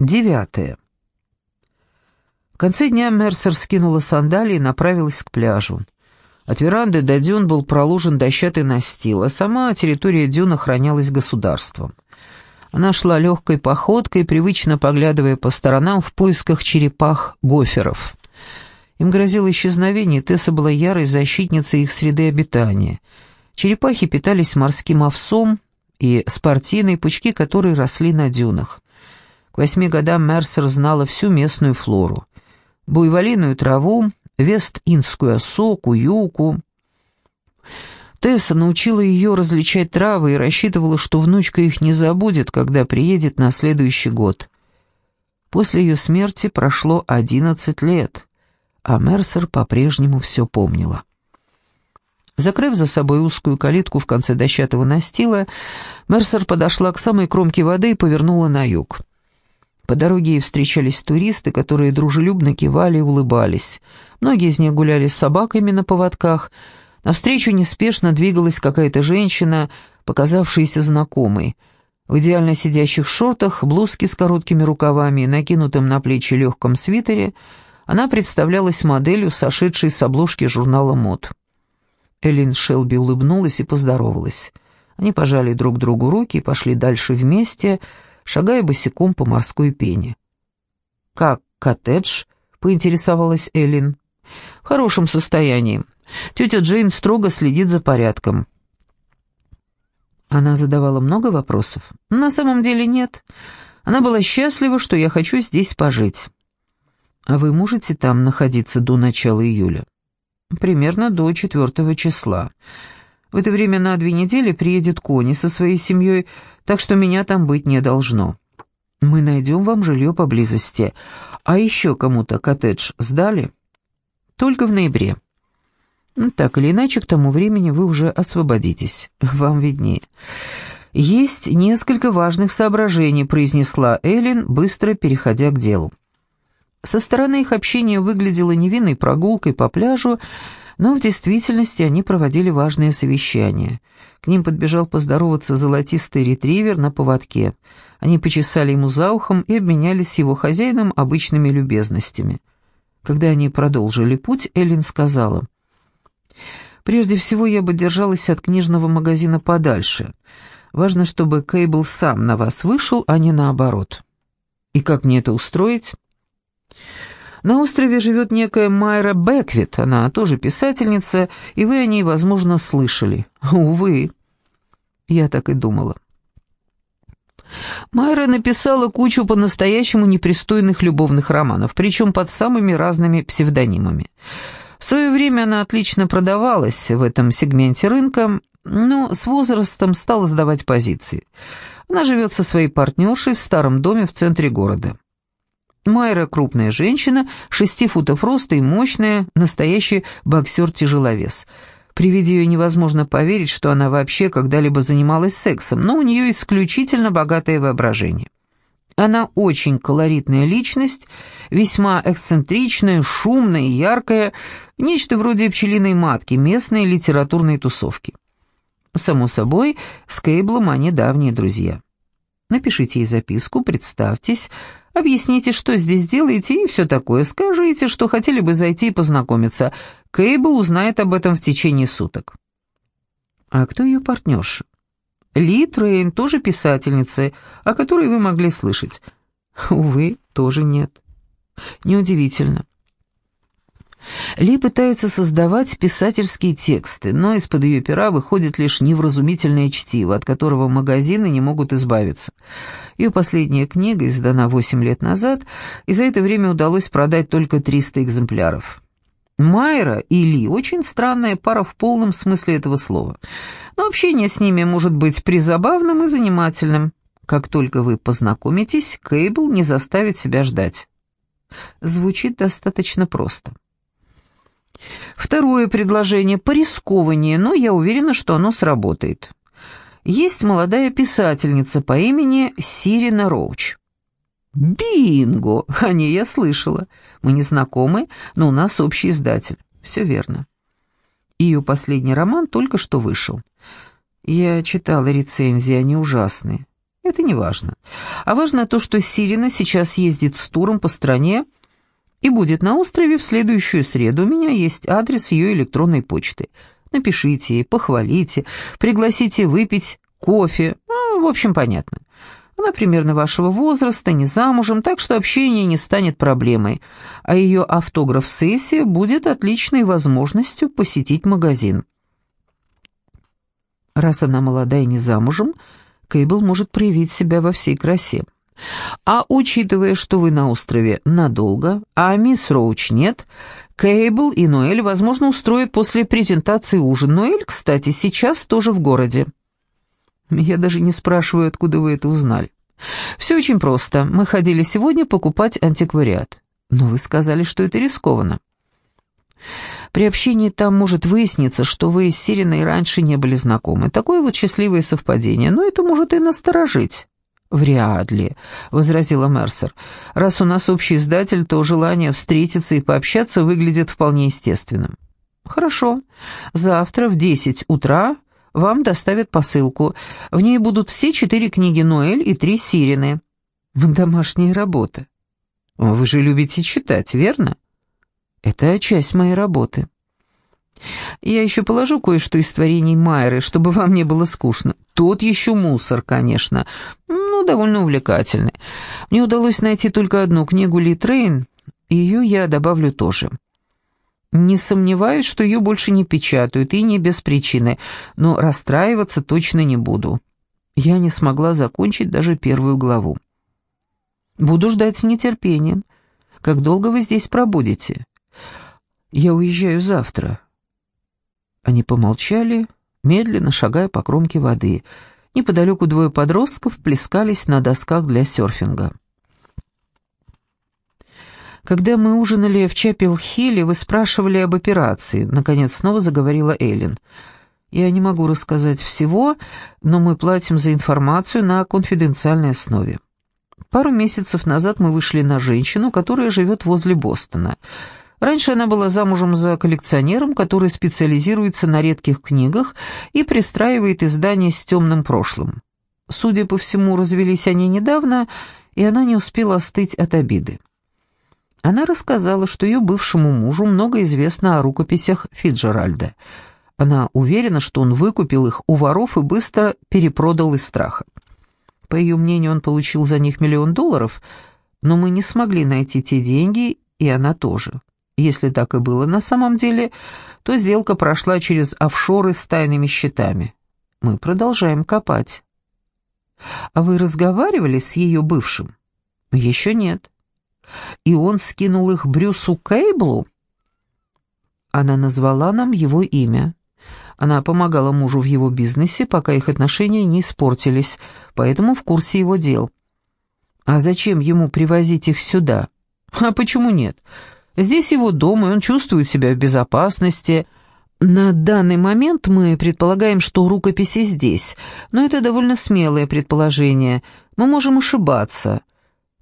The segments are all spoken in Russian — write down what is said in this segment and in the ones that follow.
Девятое. В конце дня Мерсер скинула сандалии и направилась к пляжу. От веранды до дюн был проложен дощатый настил, а сама территория дюн охранялась государством. Она шла легкой походкой, привычно поглядывая по сторонам в поисках черепах-гоферов. Им грозило исчезновение, Тесса была ярой защитницей их среды обитания. Черепахи питались морским овсом и спортиной, пучки которой росли на дюнах. К восьми годам Мерсер знала всю местную флору. Буйволиную траву, вест-индскую осоку, юку. Тесса научила ее различать травы и рассчитывала, что внучка их не забудет, когда приедет на следующий год. После ее смерти прошло одиннадцать лет, а Мерсер по-прежнему все помнила. Закрыв за собой узкую калитку в конце дощатого настила, Мерсер подошла к самой кромке воды и повернула на юг. По дороге ей встречались туристы, которые дружелюбно кивали и улыбались. Многие из них гуляли с собаками на поводках. Навстречу неспешно двигалась какая-то женщина, показавшаяся знакомой. В идеально сидящих шортах, блузке с короткими рукавами и накинутым на плечи легком свитере она представлялась моделью, сошедшей с обложки журнала «Мод». Эллин Шелби улыбнулась и поздоровалась. Они пожали друг другу руки и пошли дальше вместе, шагая босиком по морской пене. «Как коттедж?» — поинтересовалась Эллин. «В хорошем состоянии. Тетя Джейн строго следит за порядком». Она задавала много вопросов. «На самом деле нет. Она была счастлива, что я хочу здесь пожить». «А вы можете там находиться до начала июля?» «Примерно до четвертого числа. В это время на две недели приедет Кони со своей семьей, так что меня там быть не должно. Мы найдем вам жилье поблизости. А еще кому-то коттедж сдали? Только в ноябре. Ну, так или иначе, к тому времени вы уже освободитесь. Вам виднее. «Есть несколько важных соображений», — произнесла Эллен, быстро переходя к делу. Со стороны их общения выглядело невинной прогулкой по пляжу, но в действительности они проводили важное совещание. К ним подбежал поздороваться золотистый ретривер на поводке. Они почесали ему за ухом и обменялись его хозяином обычными любезностями. Когда они продолжили путь, Эллен сказала, «Прежде всего я бы держалась от книжного магазина подальше. Важно, чтобы Кейбл сам на вас вышел, а не наоборот. И как мне это устроить?» На острове живет некая Майра Беквит, она тоже писательница, и вы о ней, возможно, слышали. Увы, я так и думала. Майра написала кучу по-настоящему непристойных любовных романов, причем под самыми разными псевдонимами. В свое время она отлично продавалась в этом сегменте рынка, но с возрастом стала сдавать позиции. Она живет со своей партнершей в старом доме в центре города. Майра крупная женщина, шести футов роста и мощная, настоящий боксер-тяжеловес. При виде ее невозможно поверить, что она вообще когда-либо занималась сексом, но у нее исключительно богатое воображение. Она очень колоритная личность, весьма эксцентричная, шумная и яркая, нечто вроде пчелиной матки местной литературной тусовки. Само собой, с Кейблом они давние друзья. Напишите ей записку, представьтесь, Объясните, что здесь делаете и все такое. Скажите, что хотели бы зайти и познакомиться. Кейбл узнает об этом в течение суток». «А кто ее партнерша?» «Ли Трейн, тоже писательница, о которой вы могли слышать». «Увы, тоже нет». «Неудивительно. Ли пытается создавать писательские тексты, но из-под ее пера выходит лишь невразумительное чтиво, от которого магазины не могут избавиться. Ее последняя книга издана 8 лет назад, и за это время удалось продать только 300 экземпляров. Майра и Ли очень странная пара в полном смысле этого слова, но общение с ними может быть призабавным и занимательным. Как только вы познакомитесь, Кейбл не заставит себя ждать. Звучит достаточно просто. Второе предложение порискованнее, но я уверена, что оно сработает. Есть молодая писательница по имени Сирина Роуч. Бинго! О ней я слышала. Мы не знакомы, но у нас общий издатель. Все верно. Ее последний роман только что вышел. Я читала рецензии, они ужасные. Это не важно. А важно то, что Сирина сейчас ездит с туром по стране и будет на острове в следующую среду. У меня есть адрес ее электронной почты. Напишите ей, похвалите, пригласите выпить кофе. Ну, в общем, понятно. Она примерно вашего возраста, не замужем, так что общение не станет проблемой, а ее автограф-сессия будет отличной возможностью посетить магазин. Раз она молодая и не замужем, Кейбл может проявить себя во всей красе. А учитывая, что вы на острове надолго, а мисс Роуч нет, Кейбл и Ноэль, возможно, устроят после презентации ужин. Ноэль, кстати, сейчас тоже в городе. Я даже не спрашиваю, откуда вы это узнали. Все очень просто. Мы ходили сегодня покупать антиквариат. Но вы сказали, что это рискованно. При общении там может выясниться, что вы с Сириной раньше не были знакомы. Такое вот счастливое совпадение, но это может и насторожить». «Вряд ли», — возразила Мерсер. «Раз у нас общий издатель, то желание встретиться и пообщаться выглядит вполне естественным». «Хорошо. Завтра в десять утра вам доставят посылку. В ней будут все четыре книги Ноэль и три Сирины». «Домашняя работа». «Вы же любите читать, верно?» Это часть моей работы. Я еще положу кое-что из творений Майры, чтобы вам не было скучно. Тот еще мусор, конечно, довольно увлекательный. Мне удалось найти только одну книгу Ли Трейн, и ее я добавлю тоже. Не сомневаюсь, что ее больше не печатают, и не без причины, но расстраиваться точно не буду. Я не смогла закончить даже первую главу. Буду ждать с нетерпением. Как долго вы здесь пробудете? «Я уезжаю завтра». Они помолчали, медленно шагая по кромке воды. Неподалеку двое подростков плескались на досках для серфинга. «Когда мы ужинали в Чапел-Хилле, вы спрашивали об операции», — наконец снова заговорила Эйлин. «Я не могу рассказать всего, но мы платим за информацию на конфиденциальной основе. Пару месяцев назад мы вышли на женщину, которая живет возле Бостона. Раньше она была замужем за коллекционером, который специализируется на редких книгах и пристраивает издания с темным прошлым. Судя по всему, развелись они недавно, и она не успела остыть от обиды. Она рассказала, что ее бывшему мужу много известно о рукописях Фиджеральда. Она уверена, что он выкупил их у воров и быстро перепродал из страха. По ее мнению, он получил за них миллион долларов, но мы не смогли найти те деньги, и она тоже. Если так и было на самом деле, то сделка прошла через офшоры с тайными счетами. Мы продолжаем копать. А вы разговаривали с ее бывшим? Еще нет. И он скинул их Брюсу Кейблу? Она назвала нам его имя. Она помогала мужу в его бизнесе, пока их отношения не испортились, поэтому в курсе его дел. А зачем ему привозить их сюда? А почему нет? Здесь его дом, и он чувствует себя в безопасности. На данный момент мы предполагаем, что рукописи здесь, но это довольно смелое предположение. Мы можем ошибаться.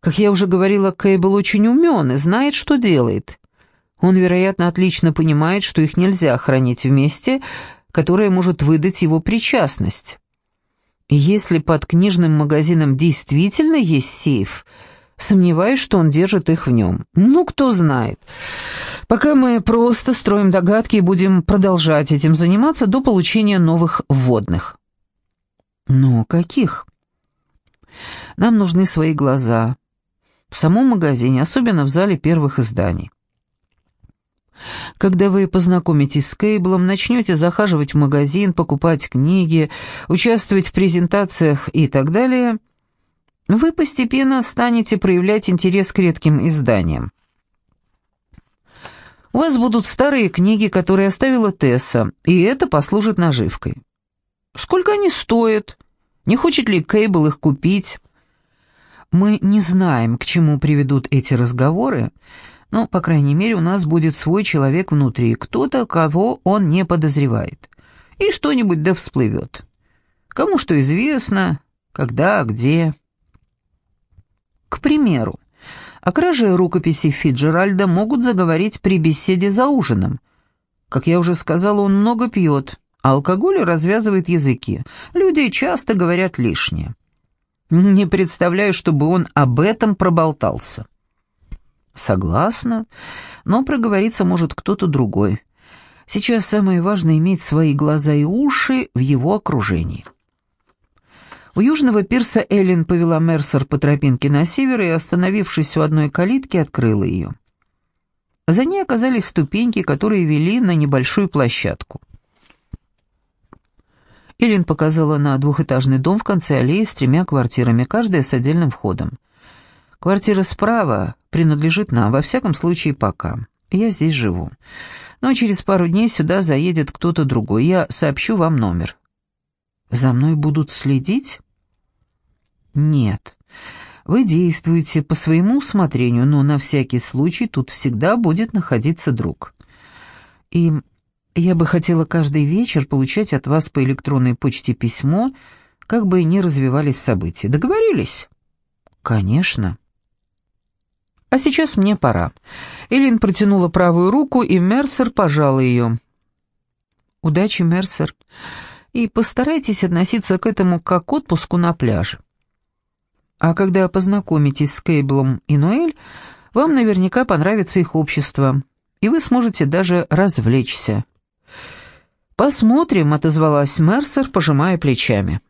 Как я уже говорила, Кейбл очень умен и знает, что делает. Он, вероятно, отлично понимает, что их нельзя хранить вместе, которое может выдать его причастность. Если под книжным магазином действительно есть сейф — Сомневаюсь, что он держит их в нем. Ну, кто знает. Пока мы просто строим догадки и будем продолжать этим заниматься до получения новых вводных. Но каких? Нам нужны свои глаза. В самом магазине, особенно в зале первых изданий. Когда вы познакомитесь с Кейблом, начнете захаживать в магазин, покупать книги, участвовать в презентациях и так далее – вы постепенно станете проявлять интерес к редким изданиям. У вас будут старые книги, которые оставила Тесса, и это послужит наживкой. Сколько они стоят? Не хочет ли Кейбл их купить? Мы не знаем, к чему приведут эти разговоры, но, по крайней мере, у нас будет свой человек внутри, кто-то, кого он не подозревает. И что-нибудь да всплывет. Кому что известно, когда, где... К примеру, о краже рукописи Фиджеральда могут заговорить при беседе за ужином. Как я уже сказала, он много пьет, а алкоголь развязывает языки. Люди часто говорят лишнее. Не представляю, чтобы он об этом проболтался. Согласна, но проговориться может кто-то другой. Сейчас самое важное иметь свои глаза и уши в его окружении. У южного пирса Эллен повела Мерсер по тропинке на север и, остановившись у одной калитки, открыла ее. За ней оказались ступеньки, которые вели на небольшую площадку. Эллен показала на двухэтажный дом в конце аллеи с тремя квартирами, каждая с отдельным входом. Квартира справа принадлежит нам, во всяком случае пока. Я здесь живу. Но через пару дней сюда заедет кто-то другой. Я сообщу вам номер. За мной будут следить? Нет. Вы действуете по своему усмотрению, но на всякий случай тут всегда будет находиться друг. И я бы хотела каждый вечер получать от вас по электронной почте письмо, как бы ни развивались события. Договорились? Конечно. А сейчас мне пора. Элин протянула правую руку, и Мерсер пожал ее. Удачи, Мерсер. И постарайтесь относиться к этому как к отпуску на пляже. А когда познакомитесь с Кейблом и Ноэль, вам наверняка понравится их общество, и вы сможете даже развлечься. «Посмотрим», — отозвалась Мерсер, пожимая плечами.